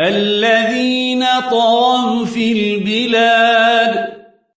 الذين طغوا في البلاد